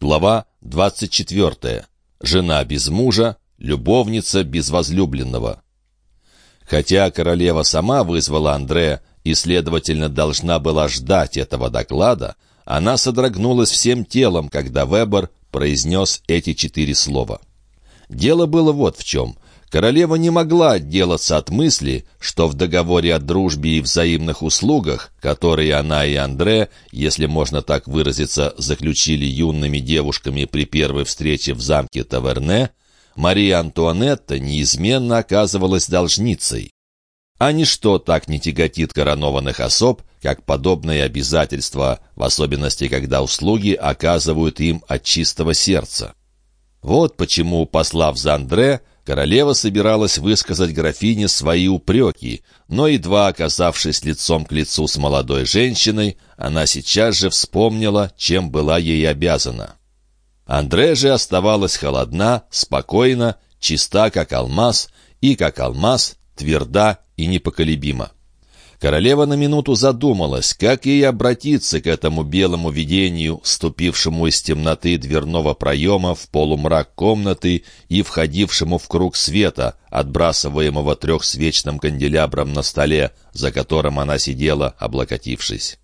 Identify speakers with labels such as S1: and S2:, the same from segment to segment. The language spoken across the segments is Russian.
S1: Глава 24. Жена без мужа, любовница без возлюбленного. Хотя королева сама вызвала Андрея и, следовательно, должна была ждать этого доклада, она содрогнулась всем телом, когда Вебер произнес эти четыре слова. Дело было вот в чем — Королева не могла отделаться от мысли, что в договоре о дружбе и взаимных услугах, которые она и Андре, если можно так выразиться, заключили юными девушками при первой встрече в замке Таверне, Мария Антуанетта неизменно оказывалась должницей. А ничто так не тяготит коронованных особ, как подобные обязательства, в особенности, когда услуги оказывают им от чистого сердца. Вот почему, послав за Андре, Королева собиралась высказать графине свои упреки, но, едва оказавшись лицом к лицу с молодой женщиной, она сейчас же вспомнила, чем была ей обязана. Андре же оставалась холодна, спокойна, чиста, как алмаз, и, как алмаз, тверда и непоколебима. Королева на минуту задумалась, как ей обратиться к этому белому видению, ступившему из темноты дверного проема в полумрак комнаты и входившему в круг света, отбрасываемого трехсвечным канделябром на столе, за которым она сидела, облокотившись.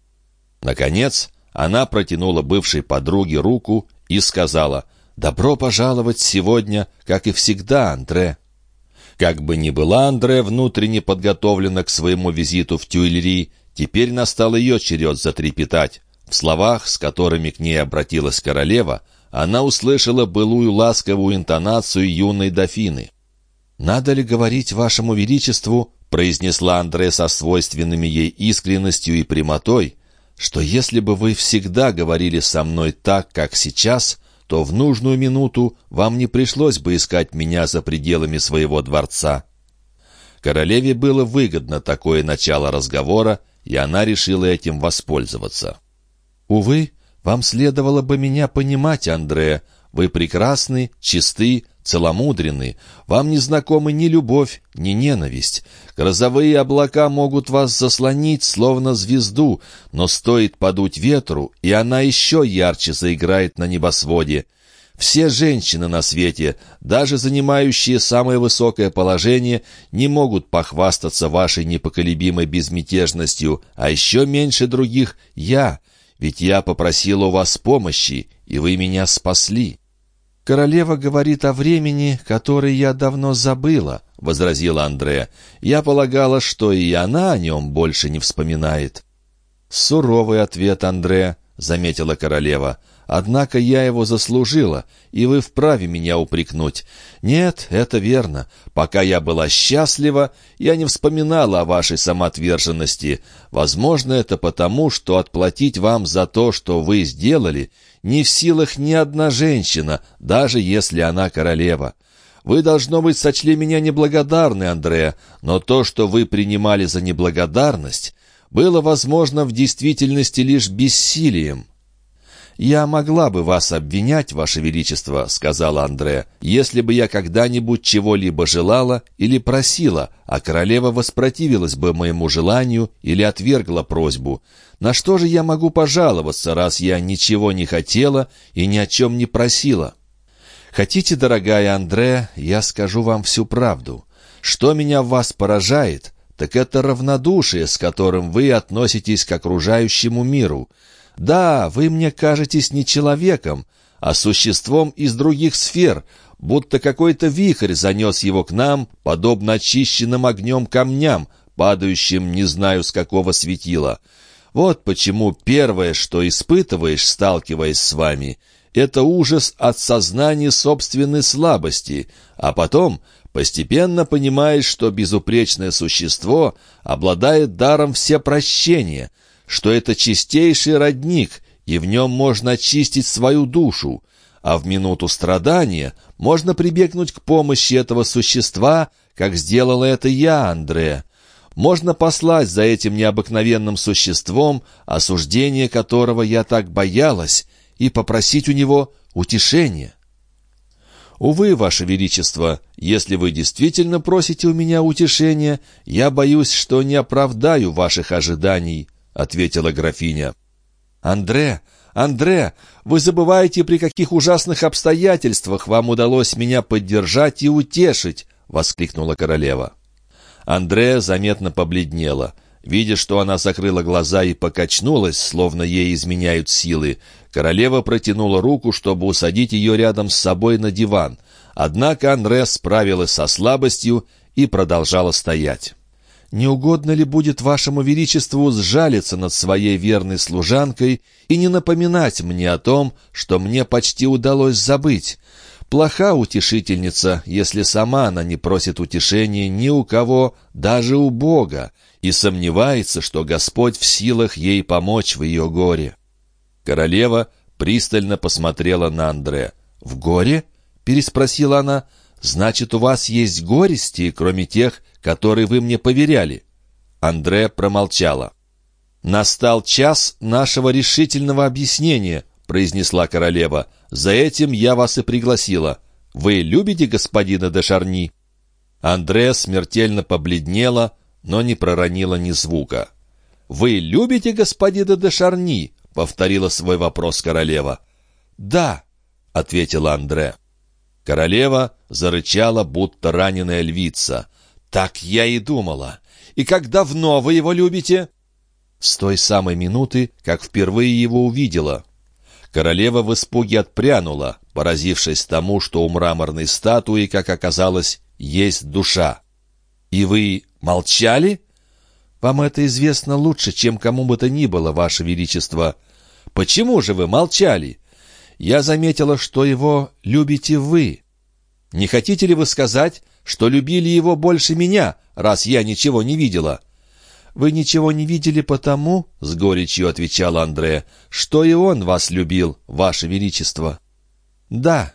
S1: Наконец, она протянула бывшей подруге руку и сказала «Добро пожаловать сегодня, как и всегда, Андре». Как бы ни была Андре внутренне подготовлена к своему визиту в Тюильри, теперь настал ее черед затрепетать. В словах, с которыми к ней обратилась королева, она услышала былую ласковую интонацию юной дофины. «Надо ли говорить вашему величеству, — произнесла Андре со свойственными ей искренностью и прямотой, — что если бы вы всегда говорили со мной так, как сейчас, то в нужную минуту вам не пришлось бы искать меня за пределами своего дворца». Королеве было выгодно такое начало разговора, и она решила этим воспользоваться. «Увы, вам следовало бы меня понимать, Андре. Вы прекрасны, чисты, целомудренны. Вам не знакомы ни любовь, ни ненависть. Грозовые облака могут вас заслонить, словно звезду, но стоит подуть ветру, и она еще ярче заиграет на небосводе. Все женщины на свете, даже занимающие самое высокое положение, не могут похвастаться вашей непоколебимой безмятежностью, а еще меньше других — я, ведь я попросил у вас помощи, и вы меня спасли». «Королева говорит о времени, которое я давно забыла», — возразила Андре. «Я полагала, что и она о нем больше не вспоминает». «Суровый ответ, Андре», — заметила королева. «Однако я его заслужила, и вы вправе меня упрекнуть. Нет, это верно. Пока я была счастлива, я не вспоминала о вашей самоотверженности. Возможно, это потому, что отплатить вам за то, что вы сделали, не в силах ни одна женщина, даже если она королева. Вы, должно быть, сочли меня неблагодарной, Андреа, но то, что вы принимали за неблагодарность, было возможно в действительности лишь бессилием. «Я могла бы вас обвинять, Ваше Величество», — сказала Андре, «если бы я когда-нибудь чего-либо желала или просила, а королева воспротивилась бы моему желанию или отвергла просьбу. На что же я могу пожаловаться, раз я ничего не хотела и ни о чем не просила?» «Хотите, дорогая Андре, я скажу вам всю правду. Что меня в вас поражает, так это равнодушие, с которым вы относитесь к окружающему миру. Да, вы мне кажетесь не человеком, а существом из других сфер, будто какой-то вихрь занес его к нам, подобно очищенным огнем камням, падающим не знаю с какого светила. Вот почему первое, что испытываешь, сталкиваясь с вами, это ужас от сознания собственной слабости, а потом Постепенно понимаешь, что безупречное существо обладает даром всепрощения, что это чистейший родник, и в нем можно очистить свою душу, а в минуту страдания можно прибегнуть к помощи этого существа, как сделала это я, Андре. Можно послать за этим необыкновенным существом, осуждение которого я так боялась, и попросить у него утешения. «Увы, Ваше Величество, если вы действительно просите у меня утешения, я боюсь, что не оправдаю ваших ожиданий», — ответила графиня. «Андре, Андре, вы забываете, при каких ужасных обстоятельствах вам удалось меня поддержать и утешить!» — воскликнула королева. Андре заметно побледнела. Видя, что она закрыла глаза и покачнулась, словно ей изменяют силы, королева протянула руку, чтобы усадить ее рядом с собой на диван. Однако Андре справилась со слабостью и продолжала стоять. «Не угодно ли будет вашему величеству сжалиться над своей верной служанкой и не напоминать мне о том, что мне почти удалось забыть? Плоха утешительница, если сама она не просит утешения ни у кого, даже у Бога, и сомневается, что Господь в силах ей помочь в ее горе». Королева пристально посмотрела на Андре. «В горе?» — переспросила она. «Значит, у вас есть горести, кроме тех, которые вы мне поверяли?» Андре промолчала. «Настал час нашего решительного объяснения», — произнесла королева. «За этим я вас и пригласила. Вы любите господина де Шарни?» Андре смертельно побледнела, но не проронила ни звука. «Вы любите господина де Шарни?» — повторила свой вопрос королева. «Да», — ответила Андре. Королева зарычала, будто раненая львица. «Так я и думала. И как давно вы его любите?» С той самой минуты, как впервые его увидела. Королева в испуге отпрянула, поразившись тому, что у мраморной статуи, как оказалось, есть душа. «И вы молчали?» «Вам это известно лучше, чем кому бы то ни было, Ваше Величество. Почему же вы молчали?» Я заметила, что его любите вы. Не хотите ли вы сказать, что любили его больше меня, раз я ничего не видела?» «Вы ничего не видели потому, — с горечью отвечал Андре, — что и он вас любил, ваше величество». «Да,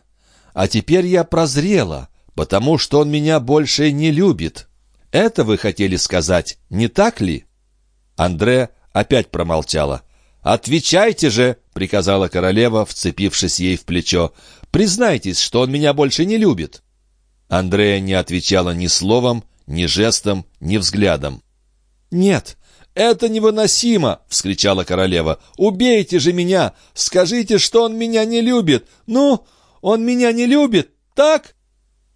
S1: а теперь я прозрела, потому что он меня больше не любит. Это вы хотели сказать, не так ли?» Андре опять промолчала. «Отвечайте же!» — приказала королева, вцепившись ей в плечо. «Признайтесь, что он меня больше не любит!» Андрея не отвечала ни словом, ни жестом, ни взглядом. «Нет, это невыносимо!» — вскричала королева. «Убейте же меня! Скажите, что он меня не любит! Ну, он меня не любит, так?»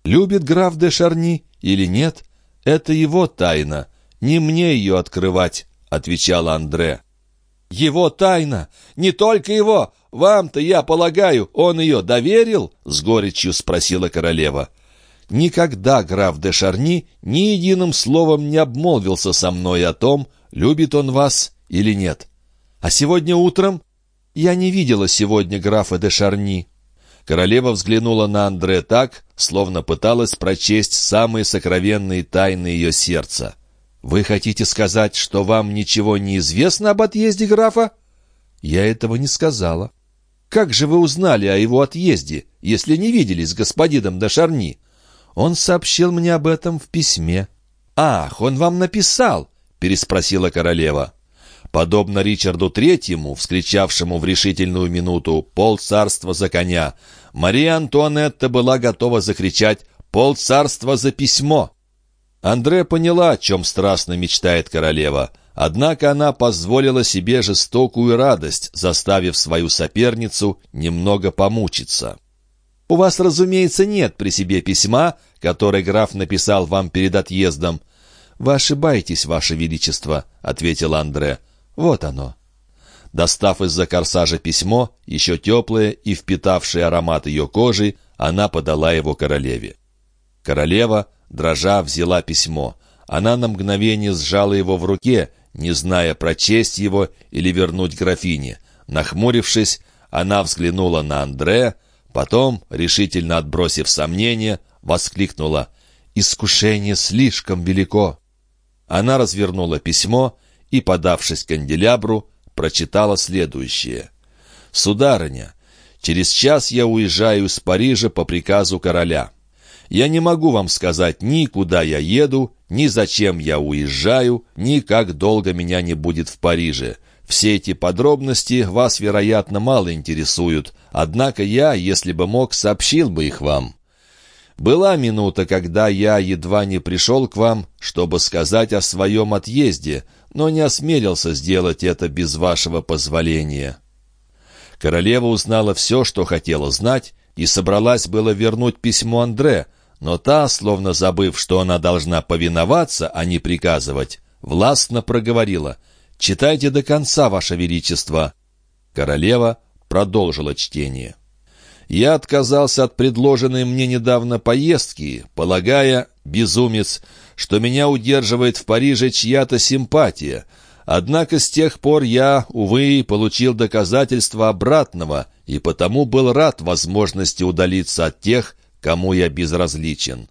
S1: Любит граф де Шарни или нет, это его тайна. Не мне ее открывать, — отвечала Андре. «Его тайна! Не только его! Вам-то, я полагаю, он ее доверил?» — с горечью спросила королева. «Никогда граф де Шарни ни единым словом не обмолвился со мной о том, любит он вас или нет. А сегодня утром я не видела сегодня графа де Шарни». Королева взглянула на Андре так, словно пыталась прочесть самые сокровенные тайны ее сердца. «Вы хотите сказать, что вам ничего не известно об отъезде графа?» «Я этого не сказала». «Как же вы узнали о его отъезде, если не виделись с господином Дашарни?» «Он сообщил мне об этом в письме». «Ах, он вам написал?» — переспросила королева. Подобно Ричарду Третьему, вскричавшему в решительную минуту «Пол царства за коня», Мария Антуанетта была готова закричать «Пол царства за письмо». Андре поняла, о чем страстно мечтает королева. Однако она позволила себе жестокую радость, заставив свою соперницу немного помучиться. «У вас, разумеется, нет при себе письма, которое граф написал вам перед отъездом». «Вы ошибаетесь, ваше величество», — ответил Андре. «Вот оно». Достав из-за корсажа письмо, еще теплое и впитавшее аромат ее кожи, она подала его королеве. Королева дрожа, взяла письмо. Она на мгновение сжала его в руке, не зная, прочесть его или вернуть графине. Нахмурившись, она взглянула на Андре, потом, решительно отбросив сомнения, воскликнула «Искушение слишком велико!» Она развернула письмо и, подавшись к канделябру, прочитала следующее. «Сударыня, через час я уезжаю из Парижа по приказу короля. Я не могу вам сказать ни куда я еду, ни зачем я уезжаю, ни как долго меня не будет в Париже. Все эти подробности вас, вероятно, мало интересуют, однако я, если бы мог, сообщил бы их вам. Была минута, когда я едва не пришел к вам, чтобы сказать о своем отъезде, но не осмелился сделать это без вашего позволения. Королева узнала все, что хотела знать, и собралась было вернуть письмо Андре, но та, словно забыв, что она должна повиноваться, а не приказывать, властно проговорила «Читайте до конца, Ваше Величество». Королева продолжила чтение. Я отказался от предложенной мне недавно поездки, полагая, безумец, что меня удерживает в Париже чья-то симпатия. Однако с тех пор я, увы, получил доказательства обратного, и потому был рад возможности удалиться от тех, кому я безразличен.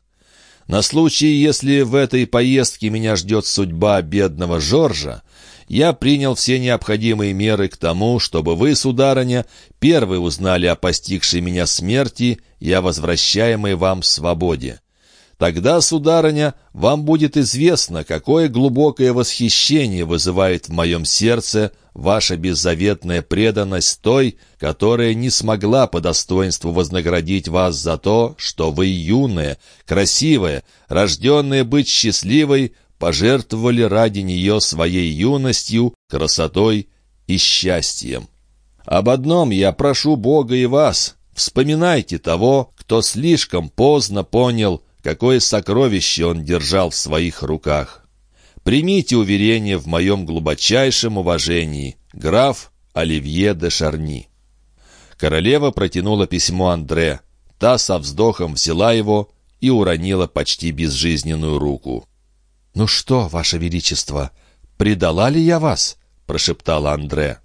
S1: На случай, если в этой поездке меня ждет судьба бедного Жоржа, я принял все необходимые меры к тому, чтобы вы, сударыня, первые узнали о постигшей меня смерти и о возвращаемой вам свободе. Тогда, сударыня, вам будет известно, какое глубокое восхищение вызывает в моем сердце ваша беззаветная преданность той, которая не смогла по достоинству вознаградить вас за то, что вы юная, красивая, рожденная быть счастливой, пожертвовали ради нее своей юностью, красотой и счастьем. Об одном я прошу Бога и вас. Вспоминайте того, кто слишком поздно понял, какое сокровище он держал в своих руках. Примите уверение в моем глубочайшем уважении, граф Оливье де Шарни. Королева протянула письмо Андре. Та со вздохом взяла его и уронила почти безжизненную руку. «Ну что, Ваше Величество, предала ли я вас?» — прошептала Андре.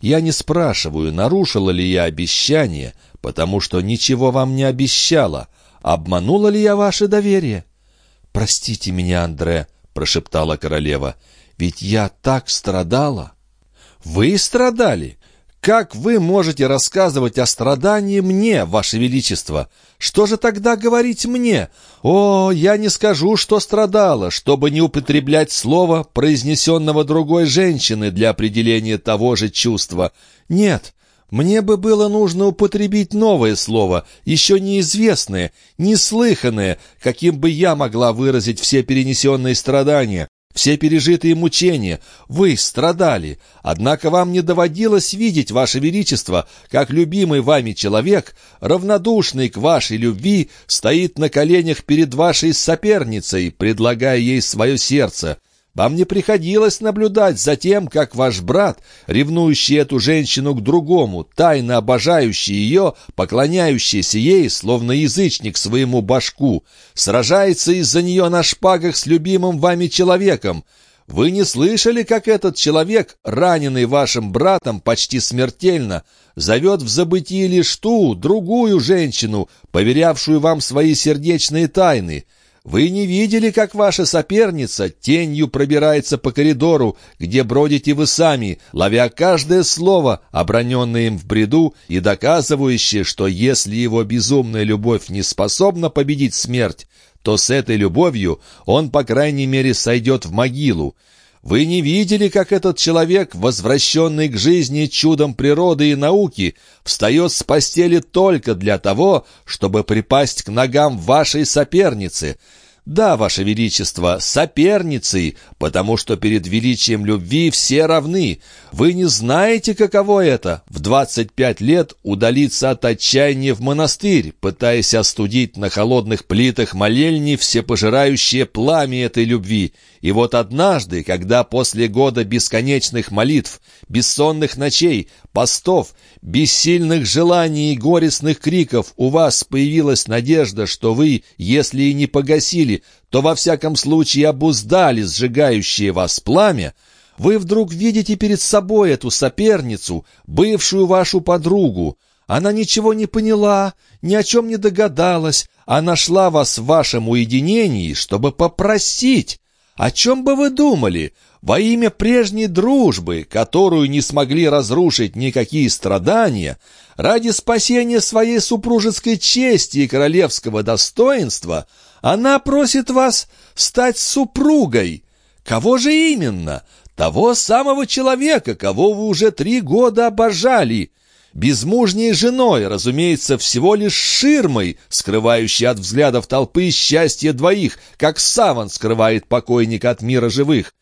S1: «Я не спрашиваю, нарушила ли я обещание, потому что ничего вам не обещала. Обманула ли я ваше доверие?» «Простите меня, Андре», — прошептала королева, — «ведь я так страдала». «Вы страдали? Как вы можете рассказывать о страдании мне, Ваше Величество? Что же тогда говорить мне? О, я не скажу, что страдала, чтобы не употреблять слово, произнесенного другой женщины для определения того же чувства. Нет, мне бы было нужно употребить новое слово, еще неизвестное, неслыханное, каким бы я могла выразить все перенесенные страдания, все пережитые мучения. Вы страдали, однако вам не доводилось видеть, Ваше Величество, как любимый вами человек, равнодушный к вашей любви, стоит на коленях перед вашей соперницей, предлагая ей свое сердце. Вам не приходилось наблюдать за тем, как ваш брат, ревнующий эту женщину к другому, тайно обожающий ее, поклоняющийся ей, словно язычник своему башку, сражается из-за нее на шпагах с любимым вами человеком. Вы не слышали, как этот человек, раненый вашим братом почти смертельно, зовет в забытии лишь ту, другую женщину, поверявшую вам свои сердечные тайны?» Вы не видели, как ваша соперница тенью пробирается по коридору, где бродите вы сами, ловя каждое слово, оброненное им в бреду и доказывающее, что если его безумная любовь не способна победить смерть, то с этой любовью он, по крайней мере, сойдет в могилу. Вы не видели, как этот человек, возвращенный к жизни чудом природы и науки, встает с постели только для того, чтобы припасть к ногам вашей соперницы? Да, Ваше Величество, соперницей, потому что перед величием любви все равны. Вы не знаете, каково это — в двадцать пять лет удалиться от отчаяния в монастырь, пытаясь остудить на холодных плитах молельни всепожирающее пламя этой любви. И вот однажды, когда после года бесконечных молитв, бессонных ночей, постов, бессильных желаний и горестных криков у вас появилась надежда, что вы, если и не погасили, то во всяком случае обуздали сжигающее вас пламя, вы вдруг видите перед собой эту соперницу, бывшую вашу подругу. Она ничего не поняла, ни о чем не догадалась, а нашла вас в вашем уединении, чтобы попросить, о чем бы вы думали? Во имя прежней дружбы, которую не смогли разрушить никакие страдания, ради спасения своей супружеской чести и королевского достоинства, она просит вас стать супругой. Кого же именно? Того самого человека, кого вы уже три года обожали безмужней женой, разумеется, всего лишь ширмой, скрывающей от взглядов толпы счастье двоих, как саван скрывает покойника от мира живых.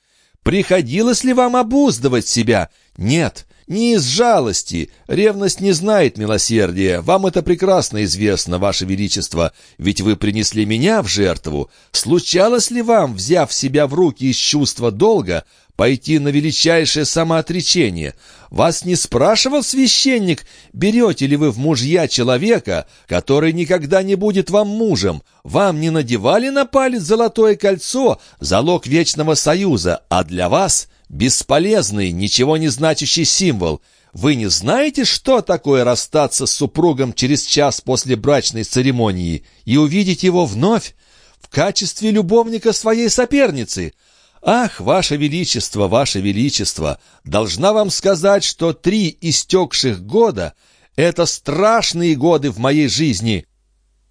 S1: Приходилось ли вам обуздывать себя? Нет, не из жалости. Ревность не знает милосердия. Вам это прекрасно известно, Ваше Величество, ведь вы принесли меня в жертву. Случалось ли вам, взяв себя в руки из чувства долга, пойти на величайшее самоотречение? Вас не спрашивал священник, берете ли вы в мужья человека, который никогда не будет вам мужем? Вам не надевали на палец золотое кольцо, залог вечного союза, а для вас — Бесполезный, ничего не значащий символ. Вы не знаете, что такое расстаться с супругом через час после брачной церемонии и увидеть его вновь в качестве любовника своей соперницы? Ах, Ваше Величество, Ваше Величество, должна вам сказать, что три истекших года — это страшные годы в моей жизни.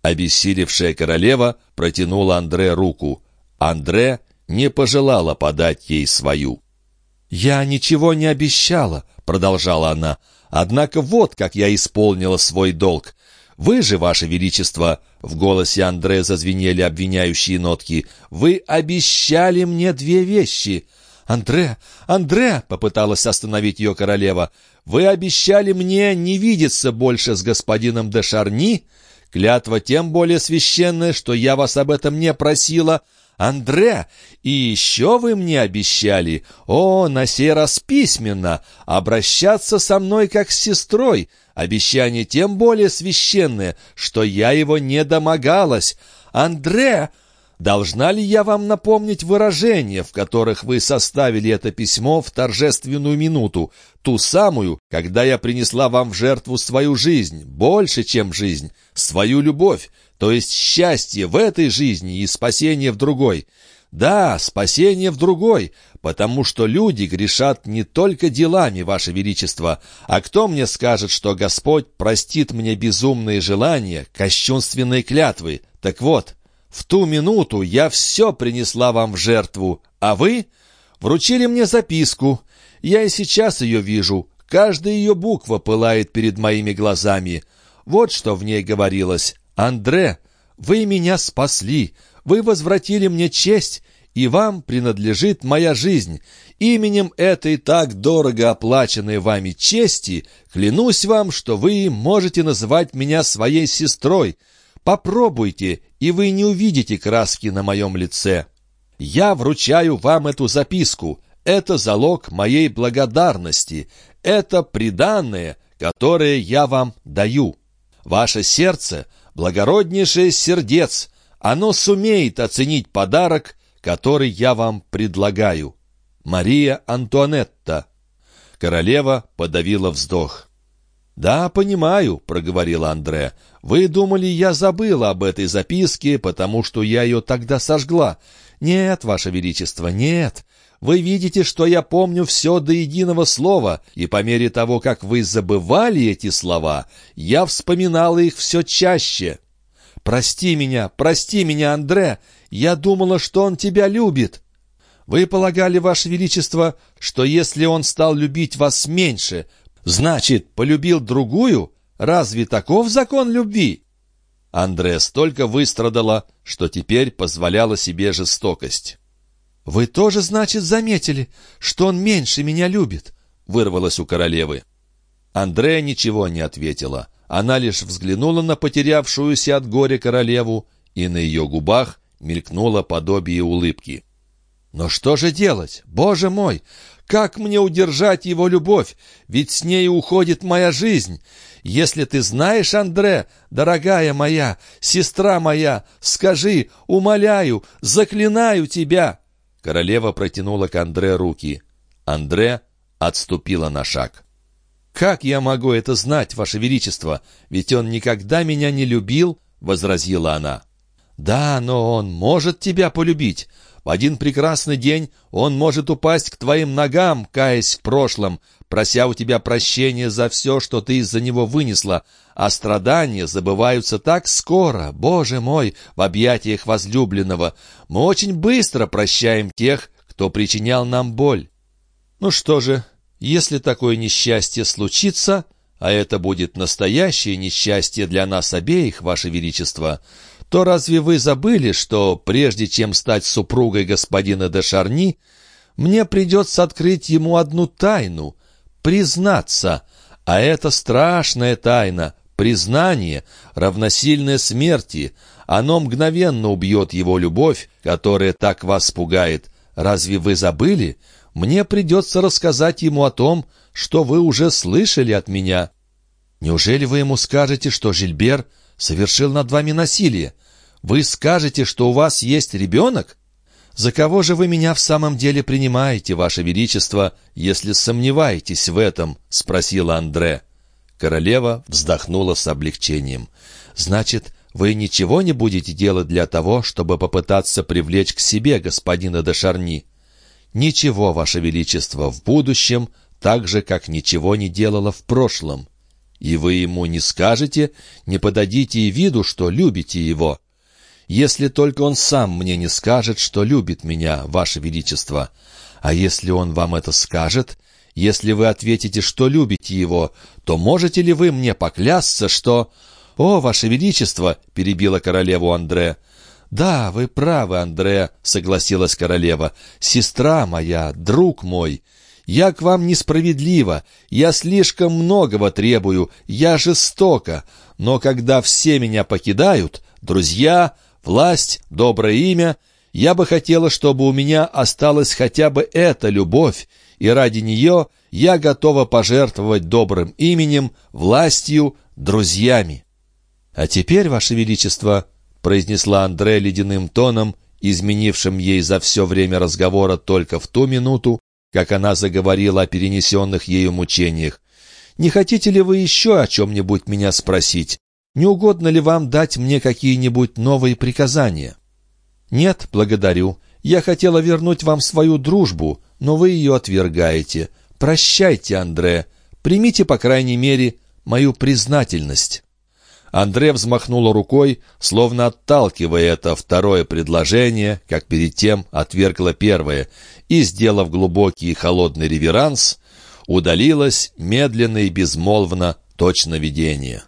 S1: Обессилевшая королева протянула Андре руку. Андре не пожелала подать ей свою. «Я ничего не обещала», — продолжала она. «Однако вот как я исполнила свой долг. Вы же, Ваше Величество, — в голосе Андре зазвенели обвиняющие нотки, — вы обещали мне две вещи». «Андре, Андре!» — попыталась остановить ее королева. «Вы обещали мне не видеться больше с господином де Шарни? Клятва тем более священная, что я вас об этом не просила, Андре, и еще вы мне обещали, о, на сей раз письменно, обращаться со мной как с сестрой, обещание тем более священное, что я его не домогалась. Андре, Должна ли я вам напомнить выражения, в которых вы составили это письмо в торжественную минуту, ту самую, когда я принесла вам в жертву свою жизнь, больше, чем жизнь, свою любовь, то есть счастье в этой жизни и спасение в другой? Да, спасение в другой, потому что люди грешат не только делами, Ваше Величество, а кто мне скажет, что Господь простит мне безумные желания, кощунственные клятвы? Так вот, в ту минуту я все принесла вам в жертву, а вы вручили мне записку. Я и сейчас ее вижу. Каждая ее буква пылает перед моими глазами. Вот что в ней говорилось. «Андре, вы меня спасли, вы возвратили мне честь, и вам принадлежит моя жизнь. Именем этой так дорого оплаченной вами чести клянусь вам, что вы можете называть меня своей сестрой. Попробуйте, и вы не увидите краски на моем лице. Я вручаю вам эту записку. Это залог моей благодарности. Это приданное, которое я вам даю. Ваше сердце — благороднейшее сердец. Оно сумеет оценить подарок, который я вам предлагаю. Мария Антуанетта. Королева подавила вздох. «Да, понимаю», — проговорила Андре. «Вы думали, я забыла об этой записке, потому что я ее тогда сожгла. Нет, Ваше Величество, нет. Вы видите, что я помню все до единого слова, и по мере того, как вы забывали эти слова, я вспоминала их все чаще. Прости меня, прости меня, Андре. Я думала, что он тебя любит». Вы полагали, Ваше Величество, что если он стал любить вас меньше, Значит, полюбил другую? Разве таков закон любви? Андре столько выстрадала, что теперь позволяла себе жестокость. «Вы тоже, значит, заметили, что он меньше меня любит?» — вырвалось у королевы. Андре ничего не ответила. Она лишь взглянула на потерявшуюся от горя королеву, и на ее губах мелькнуло подобие улыбки. «Но что же делать? Боже мой! Как мне удержать его любовь? Ведь с ней уходит моя жизнь. Если ты знаешь, Андре, дорогая моя, сестра моя, скажи, умоляю, заклинаю тебя!» Королева протянула к Андре руки. Андре отступила на шаг. «Как я могу это знать, Ваше Величество? Ведь он никогда меня не любил», — возразила она. «Да, но он может тебя полюбить. В один прекрасный день он может упасть к твоим ногам, каясь в прошлом, прося у тебя прощения за все, что ты из-за него вынесла, а страдания забываются так скоро, Боже мой, в объятиях возлюбленного. Мы очень быстро прощаем тех, кто причинял нам боль. Ну что же, если такое несчастье случится, а это будет настоящее несчастье для нас обеих, Ваше Величество, то разве вы забыли, что прежде чем стать супругой господина де Шарни, мне придется открыть ему одну тайну? Признаться. А это страшная тайна. Признание, равносильное смерти. Оно мгновенно убьет его любовь, которая так вас пугает. Разве вы забыли? Мне придется рассказать ему о том, что вы уже слышали от меня. Неужели вы ему скажете, что Жильбер совершил над вами насилие? Вы скажете, что у вас есть ребенок? За кого же вы меня в самом деле принимаете, ваше величество, если сомневаетесь в этом?» — спросила Андре. Королева вздохнула с облегчением. «Значит, вы ничего не будете делать для того, чтобы попытаться привлечь к себе господина де Шарни?» «Ничего, ваше величество, в будущем, так же, как ничего не делала в прошлом. И вы ему не скажете, не подадите и виду, что любите его» если только он сам мне не скажет, что любит меня, Ваше Величество. А если он вам это скажет, если вы ответите, что любите его, то можете ли вы мне поклясться, что...» «О, Ваше Величество!» — перебила королеву Андре. «Да, вы правы, Андре», — согласилась королева. «Сестра моя, друг мой, я к вам несправедлива, я слишком многого требую, я жестока, но когда все меня покидают, друзья, власть, доброе имя. Я бы хотела, чтобы у меня осталась хотя бы эта любовь, и ради нее я готова пожертвовать добрым именем, властью, друзьями. «А теперь, Ваше Величество», — произнесла Андре ледяным тоном, изменившим ей за все время разговора только в ту минуту, как она заговорила о перенесенных ею мучениях, «не хотите ли вы еще о чем-нибудь меня спросить? Не угодно ли вам дать мне какие-нибудь новые приказания?» «Нет, благодарю. Я хотела вернуть вам свою дружбу, но вы ее отвергаете. Прощайте, Андре. Примите, по крайней мере, мою признательность». Андре взмахнула рукой, словно отталкивая это второе предложение, как перед тем отвергла первое, и, сделав глубокий и холодный реверанс, удалилась медленно и безмолвно, точно видение.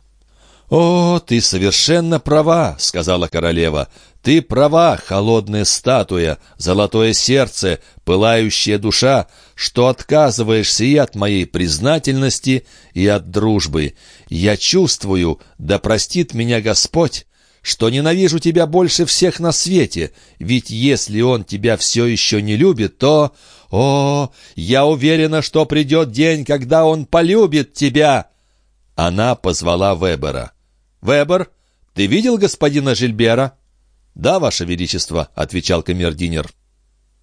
S1: «О, ты совершенно права», — сказала королева. «Ты права, холодная статуя, золотое сердце, пылающая душа, что отказываешься и от моей признательности, и от дружбы. Я чувствую, да простит меня Господь, что ненавижу тебя больше всех на свете, ведь если он тебя все еще не любит, то... О, я уверена, что придет день, когда он полюбит тебя!» Она позвала Вебера. «Вебер, ты видел господина Жильбера?» «Да, ваше величество», — отвечал камердинер.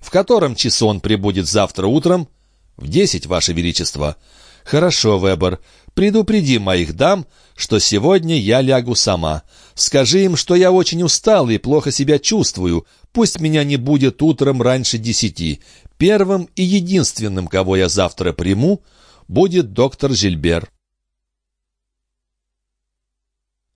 S1: «В котором часу он прибудет завтра утром?» «В десять, ваше величество». «Хорошо, Вебер. Предупреди моих дам, что сегодня я лягу сама. Скажи им, что я очень устал и плохо себя чувствую. Пусть меня не будет утром раньше десяти. Первым и единственным, кого я завтра приму, будет доктор Жильбер».